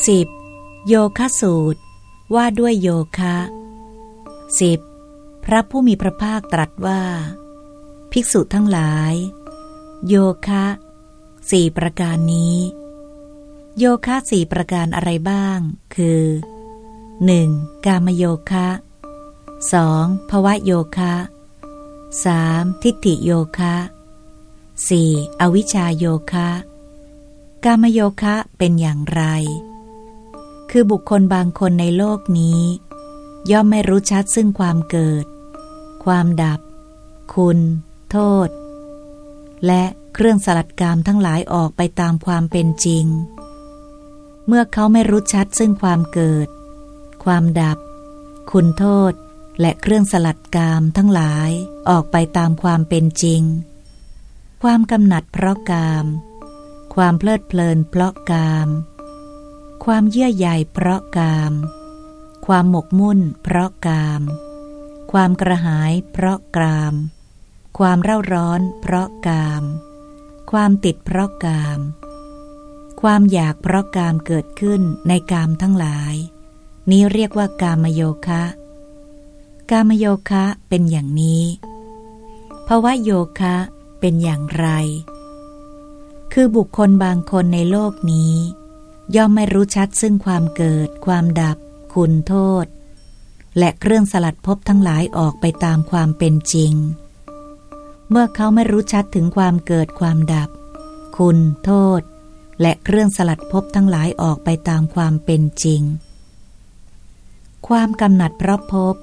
10. โยคะสูตร ว่าด้วยโยคะ 10. พระผู้มีพระภาคตรัสว่า ภิกษุทั้งหลาย โยคะสี่ประการนี้ โยคะสี่ประการอะไรบ้าง คือ 1. กามโยคะ 2. ภวะโยคะ 3. ทิฏฐิโยคะ 4. อวิชชาโยคะ กามโยคะเป็นอย่างไร คือบุคคลบางคนในโลกนี้ ย่อมไม่รู้ชัดซึ่งความเกิด ความดับ คุณ โทษ และเครื่องสลัดกามทั้งหลายออกไปตามความเป็นจริง เมื่อเขาไม่รู้ชัดซึ่งความเกิด ความดับ คุณโทษ และเครื่องสลัดกามทั้งหลายออกไปตามความเป็นจริง ความกำหนัดเพราะกาม ความเพลิดเพลินเพราะกาม ความเยื่อใยเพราะกาม ความหมกมุ่น เพราะกาม ความกระหาย เพราะกาม ความเร่าร้อน เพราะกาม ความติดเพราะกาม ความอยากเพราะกามเกิดขึ้นในกามทั้งหลาย นี้เรียกว่ากามโยคะ กามโยคะเป็นอย่างนี้ภาวะโยคะเป็นอย่างไร คือบุคคลบางคนในโลกนี้ ย่อมไม่รู้ชัดซึ่งความเกิด ความดับ คุณโทษ และเครื่องสลัดพบทั้งหลายออกไปตามความเป็นจริง เมื่อเขาไม่รู้ชัดถึงความเกิดความดับ คุณโทษ และเครื่องสลัดพบทั้งหลายออกไปตามความเป็นจริง ความกำหนัดเพราะพบ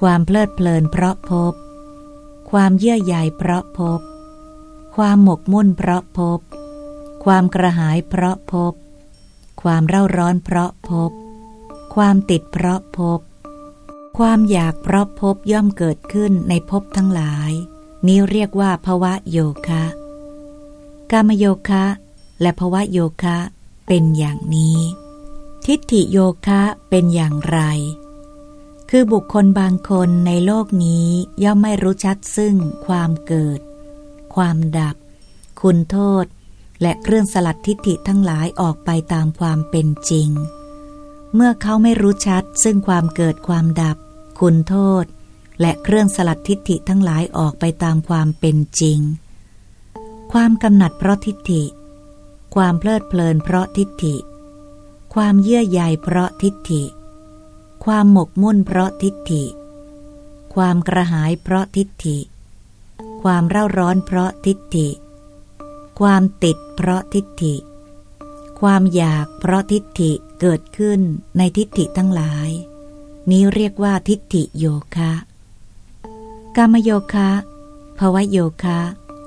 ความเพลิดเพลินเพราะพบความเยื่อใยเพราะพบความหมกมุ่นเพราะพบความกระหายเพราะพบ ความเร่าร้อนเพราะพบ ความติดเพราะพบ ความอยากเพราะพบย่อมเกิดขึ้นในภพทั้งหลาย นี้เรียกว่าภวะโยคะ กามโยคะ และภวะโยคะเป็นอย่างนี้ ทิฏฐิโยคะเป็นอย่างไร คือบุคคลบางคนในโลกนี้ย่อมไม่รู้ชัดซึ่งความเกิด ความดับ คุณโทษ และเครื่องสลัดทิฏฐิทั้งหลายออกไปตามความเป็นจริง เมื่อเขาไม่รู้ชัดซึ่งความเกิดความดับ คุณโทษ และเครื่องสลัดทิฏฐิทั้งหลายออกไปตามความเป็นจริง ความกำหนัดเพราะทิฏฐิ ความเพลิดเพลินเพราะทิฏฐิ ความเยื่อใยเพราะทิฏฐิ ความหมกมุ่นเพราะทิฏฐิ ความกระหายเพราะทิฏฐิ ความเร่าร้อนเพราะทิฏฐิ ความติดเพราะทิฏฐิ ความอยากเพราะทิฏฐิเกิดขึ้นในทิฏฐิทั้งหลาย นี้เรียกว่าทิฏฐิโยคะกามโยคะภวโยคะ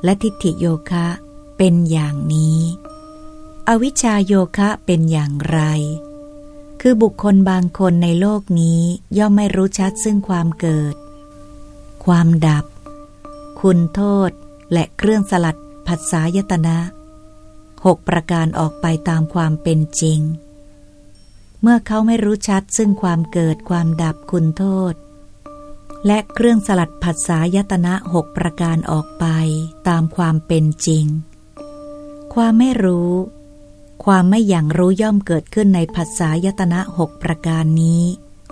และทิฏฐิโยคะเป็นอย่างนี้ อวิชชาโยคะเป็นอย่างไร คือบุคคลบางคนในโลกนี้ย่อมไม่รู้ชัดซึ่งความเกิด ความดับ คุณโทษและเครื่องสลัด ผัสสายตนะหกประการออกไปตามความเป็นจริง เมื่อเขาไม่รู้ชัดซึ่งความเกิดความดับคุณโทษ และเครื่องสลัดผัสสายตนะหกประการออกไปตามความเป็นจริง ความไม่รู้ ความไม่อย่างรู้ย่อมเกิดขึ้นในผัสสายตนะหกประการนี้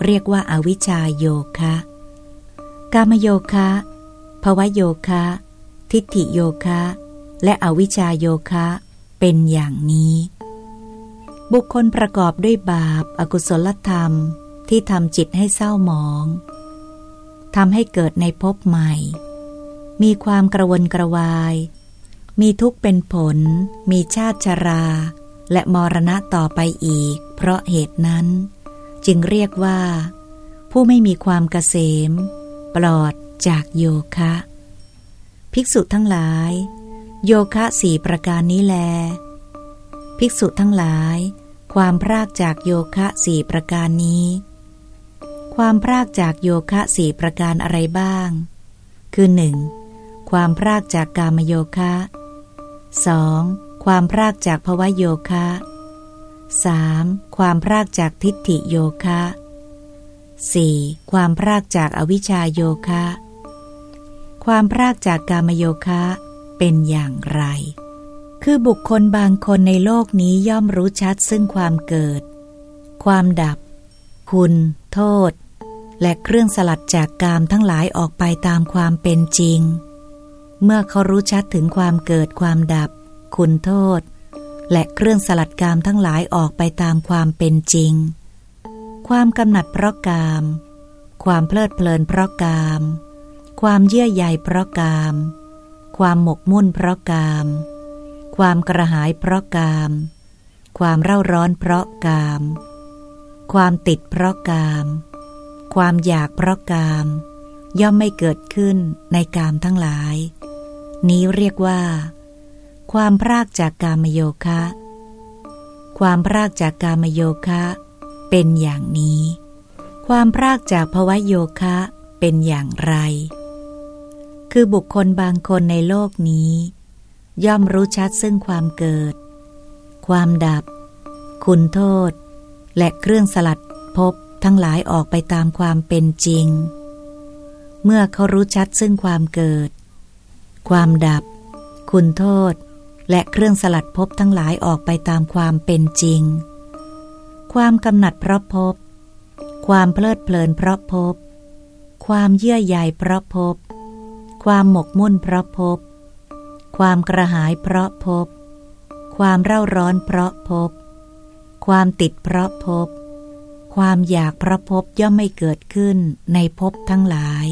เรียกว่าอาวิชชาโยคะ กามโยคะภวโยคะ ทิฏฐิโยคะ และอวิชาโยคะเป็นอย่างนี้ บุคคลประกอบด้วยบาปอากุศลธรรมที่ทำจิตให้เศร้าหมองทำให้เกิดในภพใหม่ มีความกระวนกระวาย มีทุกข์เป็นผล มีชาติชรา และมรณะต่อไปอีก เพราะเหตุนั้น จึงเรียกว่า ผู้ไม่มีความเกษม ปลอดจากโยคะ ภิกษุทั้งหลาย โยคะสี่ประการนี้แล ภิกษุทั้งหลาย ความพรากจากโยคะสี่ประการนี้ ความพรากจากโยคะสี่ประการอะไรบ้าง คือ 1. ความพรากจากกามโยคะ 2. ความพรากจากภวโยคะ 3. ความพรากจากทิฏฐิโยคะ 4. ความพรากจากอวิชชาโยคะ ความพรากจากกามโยคะ เป็นอย่างไร คือบุคคลบางคนในโลกนี้ย่อมรู้ชัดซึ่งความเกิด ความดับ คุณ โทษ และเครื่องสลัดจากกามทั้งหลายออกไปตามความเป็นจริง เมื่อเขารู้ชัดถึงความเกิดความดับ คุณโทษ และเครื่องสลัดกามทั้งหลายออกไปตามความเป็นจริง ความกำหนัดเพราะกาม ความเพลิดเพลินเพราะกาม ความเยื่อใยเพราะกาม ความหมกมุ่นเพราะกาม ความกระหายเพราะกาม ความเร่าร้อนเพราะกาม ความติดเพราะกาม ความอยากเพราะกาม ย่อมไม่เกิดขึ้นในกามทั้งหลาย นี้เรียกว่า ความพรากจากกามโยคะ ความพรากจากกามโยคะ เป็นอย่างนี้ ความพรากจากภวะโยคะเป็นอย่างไร คือบุคคลบางคนในโลกนี้ ย่อมรู้ชัดซึ่งความเกิด ความดับ คุณโทษ และเครื่องสลัดพบทั้งหลายออกไปตามความเป็นจริง เมื่อเขารู้ชัดซึ่งความเกิด ความดับ คุณโทษ และเครื่องสลัดพบทั้งหลายออกไปตามความเป็นจริง ความกำหนัดเพราะพบ ความเพลิดเพลินเพราะพบ ความเยื่อใยเพราะพบ ความหมกมุ่นเพราะพบ ความกระหายเพราะพบ ความเร่าร้อนเพราะพบ ความติดเพราะพบ ความอยากเพราะพบย่อมไม่เกิดขึ้นในภพทั้งหลาย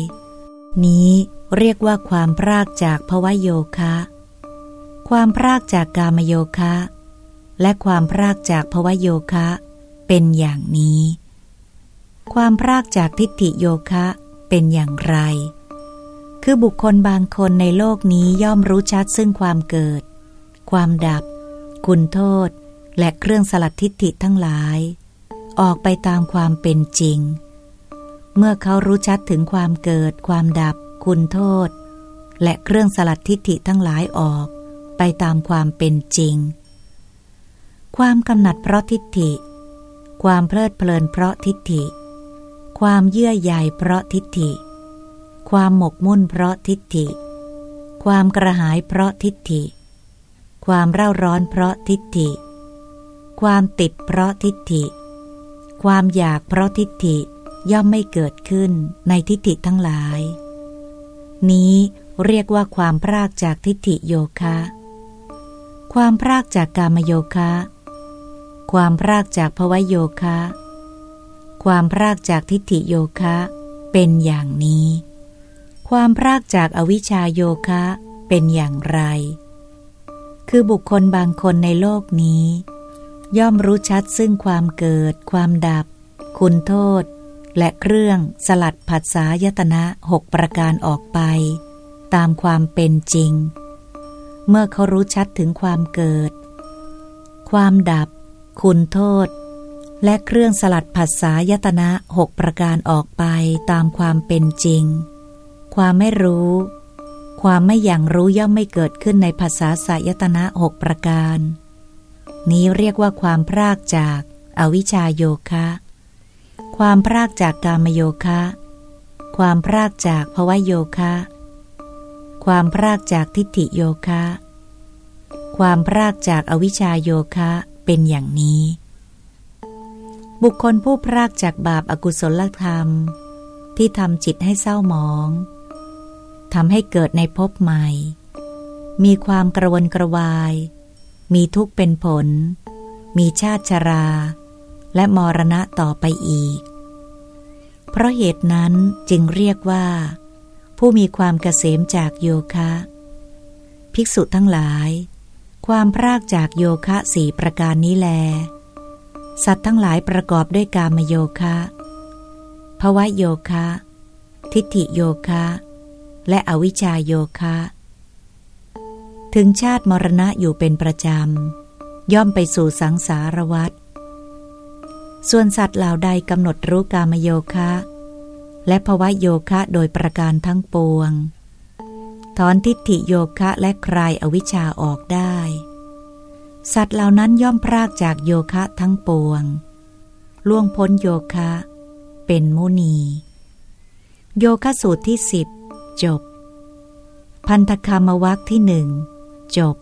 นี้เรียกว่าความพรากจากภวโยคะ ความพรากจากกามโยคะ และความพรากจากภวโยคะ เป็นอย่างนี้ ความพรากจากทิฏฐิโยคะเป็นอย่างไร คือบุคคลบางคนในโลกนี้ย่อมรู้ชัดซึ่งความเกิด ความดับ คุณโทษ และเครื่องสลัดทิฏฐิทั้งหลาย ออกไปตามความเป็นจริง เมื่อเขารู้ชัดถึงความเกิด ความดับ คุณโทษ และเครื่องสลัดทิฏฐิทั้งหลายออกไปตามความเป็นจริง ความกำหนัดเพราะทิฏฐิ ความเพลิดเพลินเพราะทิฏฐิ ความเยื่อใยเพราะทิฏฐิ ความหมกมุ่นเพราะทิฏฐิ ความกระหายเพราะทิฏฐิ ความเร่าร้อนเพราะทิฏฐิ ความติดเพราะทิฏฐิ ความอยากเพราะทิฏฐิย่อมไม่เกิดขึ้นในทิฏฐิทั้งหลาย นี้เรียกว่าความพรากจากทิฏฐิโยคะ ความพรากจากกามโยคะ ความพรากจากภวโยคะ ความพรากจากทิฏฐิโยคะ เป็นอย่างนี้ ความพรากจากอวิชชาโยคะเป็นอย่างไร คือบุคคลบางคนในโลกนี้ ย่อมรู้ชัดซึ่งความเกิด ความดับ คุณโทษ และเครื่องสลัดผัสสายตนะหกประการออกไป ตามความเป็นจริง เมื่อเขารู้ชัดถึงความเกิด ความดับ คุณโทษ และเครื่องสลัดผัสสายตนะหกประการออกไปตามความเป็นจริง ความไม่รู้ ความไม่อย่างรู้ย่อมไม่เกิดขึ้นในภาษาสายตนะหกประการ นี้เรียกว่าความพรากจากอวิชาโยคะ ความพรากจากกามโยคะ ความพรากจากภวโยคะ ความพรากจากทิฏฐิโยคะ ความพรากจากอวิชาโยคะเป็นอย่างนี้ บุคคลผู้พรากจากบาปอากุศลธรรม ที่ทำจิตให้เศร้าหมอง ทำให้เกิดในภพใหม่ มีความกระวนกระวาย มีทุกข์เป็นผล มีชาติชรา และมรณะต่อไปอีก เพราะเหตุนั้นจึงเรียกว่า ผู้มีความเกษมจากโยคะ ภิกษุทั้งหลาย ความพรากจากโยคะสี่ประการนี้แล สัตว์ทั้งหลายประกอบด้วยกามโยคะภวะโยคะ ทิฏฐิโยคะ และอวิชาโยคะ ถึงชาติมรณะอยู่เป็นประจำ ย่อมไปสู่สังสารวัฏส่วนสัตว์เหล่าใดกำหนดรู้กามโยคะ และภวะโยคะโดยประการทั้งปวง ถอนทิฏฐิโยคะและคลายอวิชชาออกได้ สัตว์เหล่านั้นย่อมพรากจากโยคะทั้งปวง ล่วงพ้นโยคะ เป็นมุนี โยคะสูตรที่สิบ จบ พันธคามวักที่หนึ่งจบ